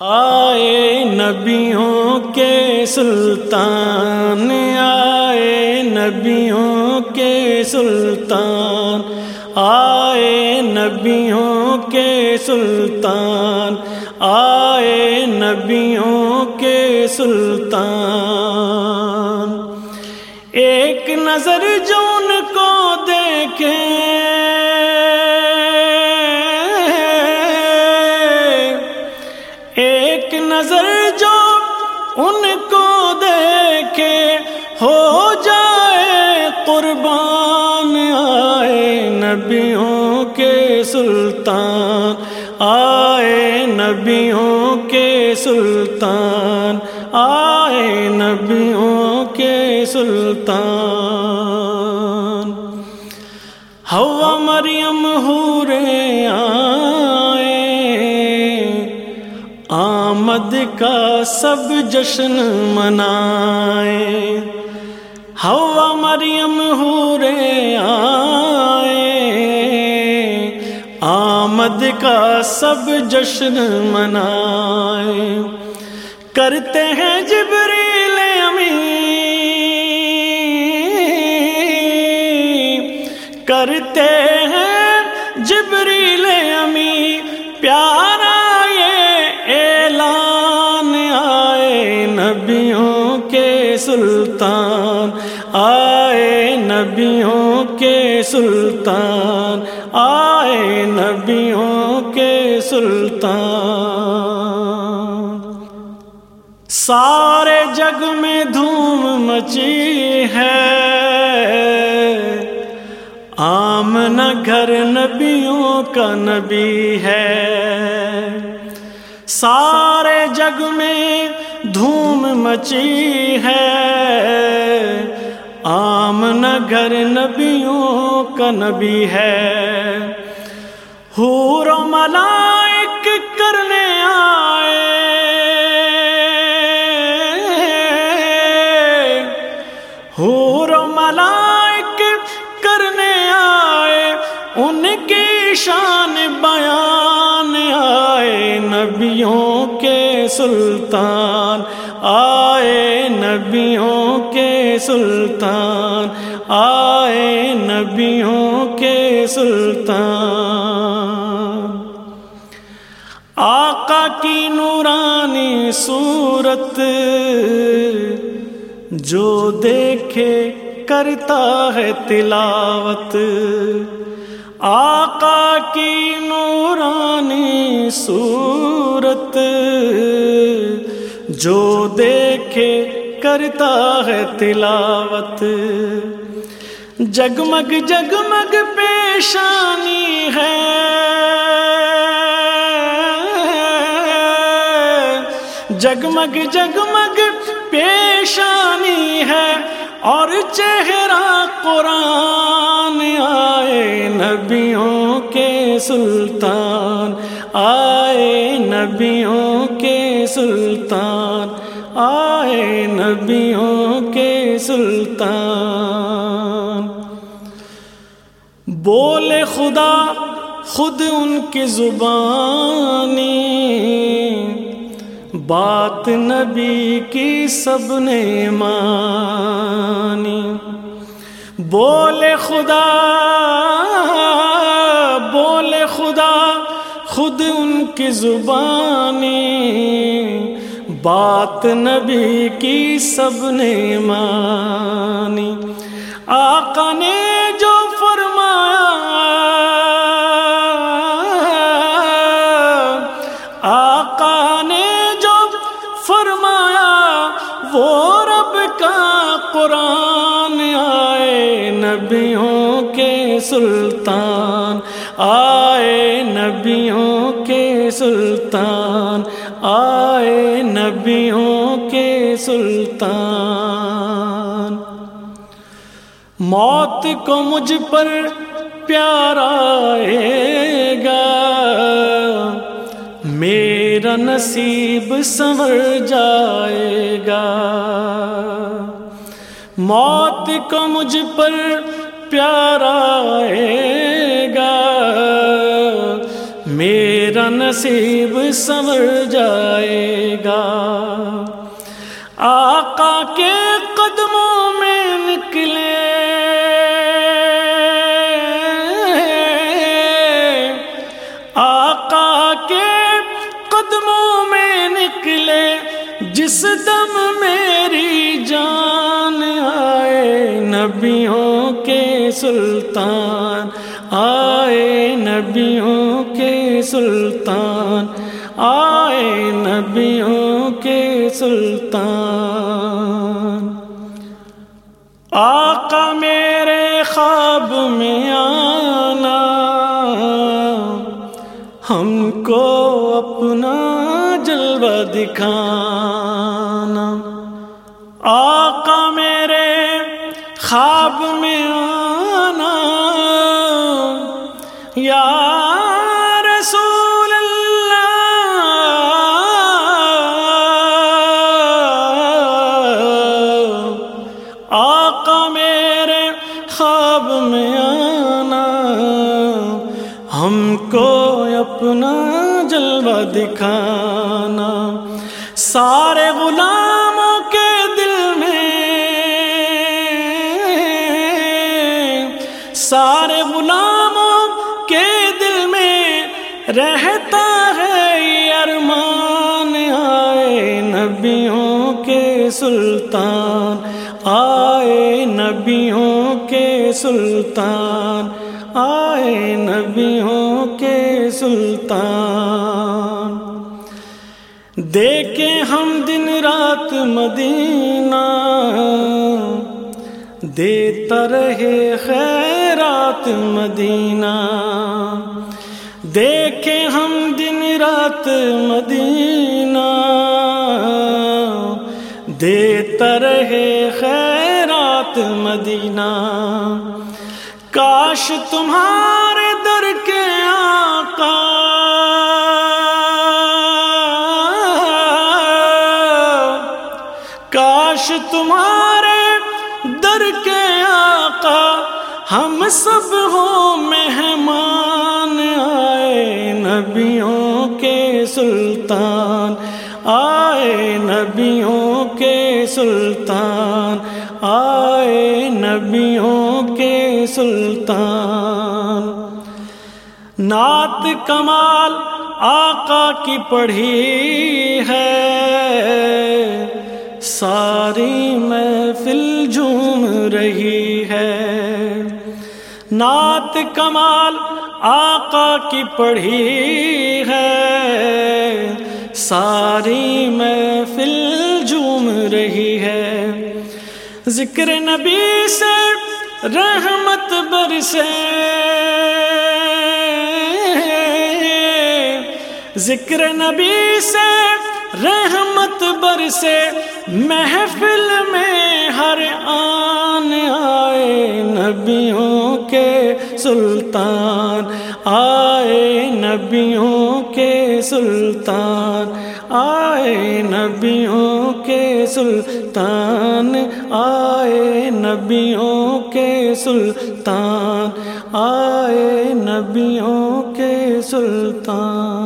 آئے نبیوں کے سلطان، آئے نبیوں کے سلطان، آئے نبیوں کے سلطان، آئے نبیوں کے سلطان۔ ایک نظر جو ان کو دیکھیں دیکھے ہو جائے قربان، آئے نبیوں کے سلطان، آئے نبیوں کے سلطان، آئے نبیوں کے سلطان۔ ہوا مریم ہورے آئے آمد کا سب جشن منائے۔ ہوا مریم ہورے آئے۔ آمد کا سب جشن منائے۔ کرتے ہیں جبریل امی کرتے ہیں جبریل سلطان، آئے نبیوں کے سلطان، آئے نبیوں کے سلطان۔ سارے جگ میں دھوم مچی ہے۔ آمنا گھر نبیوں کا نبی ہے۔ سارے جگ میں دھوم مچی ہے۔ آم نگر نبیوں کا نبی ہے۔ حور و ملائک کرنے آئے۔ سلطان، آئے نبیوں کے سلطان، آئے نبیوں کے سلطان۔ آقا کی نورانی صورت جو دیکھے کرتا ہے تلاوت آقا کی نورانی صورت جو دیکھے کرتا ہے تلاوت۔ جگمگ جگمگ پیشانی ہے۔ جگمگ جگمگ پیشانی ہے اور چہرہ قرآن آئے نبیوں کے سلطان، آئے نبیوں کے سلطان، آئے نبیوں کے سلطان۔ بولے خدا، خود ان کی زبانی۔ بات نبی کی سب نے مانی۔ بولے خدا خود ان کی زبانی بات نبی کی سب نے مانی۔ آقا نے جو سلطان، آئے نبیوں کے سلطان، آئے نبیوں کے سلطان۔ موت کو مجھ پر پیارا آئے گا، میرا نصیب سنور جائے گا۔ موت کو مجھ پر پیارا آئے گا۔ میرا نصیب سمر جائے گا۔ آقا کے قدموں میں نکلے۔ آقا کے قدموں میں نکلے۔ جس دم میری جان نبیوں کے سلطان، آئے نبیوں کے سلطان، آئے نبیوں کے سلطان۔ آقا میرے خواب میں آنا، ہم کو اپنا جلوہ دکھانا۔ آقا خواب میں آنا۔ یا رسول اللہ، آقا میرے خواب میں آنا۔ ہم کو اپنا جلوہ دکھانا۔ سارے سارے غلاموں کے دل میں رہتا ہے ارمان آئے نبیوں کے سلطان، آئے نبیوں کے سلطان، آئے نبیوں کے سلطان۔ دیکھیں ہم دن رات مدینہ دیتا رہے خیرات مدینہ۔ دیکھیں ہم دن رات مدینہ۔ دیتا رہے خیرات مدینہ۔ کاش تمہارے در کے آقا۔ کاش تمہارے سب ہو مہمان آئے نبیوں کے سلطان، آئے نبیوں کے سلطان، آئے نبیوں کے سلطان۔ نعت کمال آقا کی پڑھی ہے۔ ساری محفل جھوم رہی ہے نعت کمال آقا کی پڑھی ہے۔ ساری محفل جھوم رہی ہے۔ ذکر نبی سے رحمت برسے۔ ذکر نبی سے، رحمت برسے محفل میں ہر آن آئے نبیوں کے سلطان، آئے نبیوں کے سلطان، آئے نبیوں کے سلطان، آئے نبیوں کے سلطان، آئے نبیوں کے سلطان۔